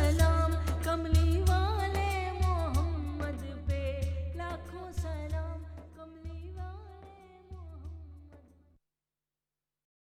سلام کملی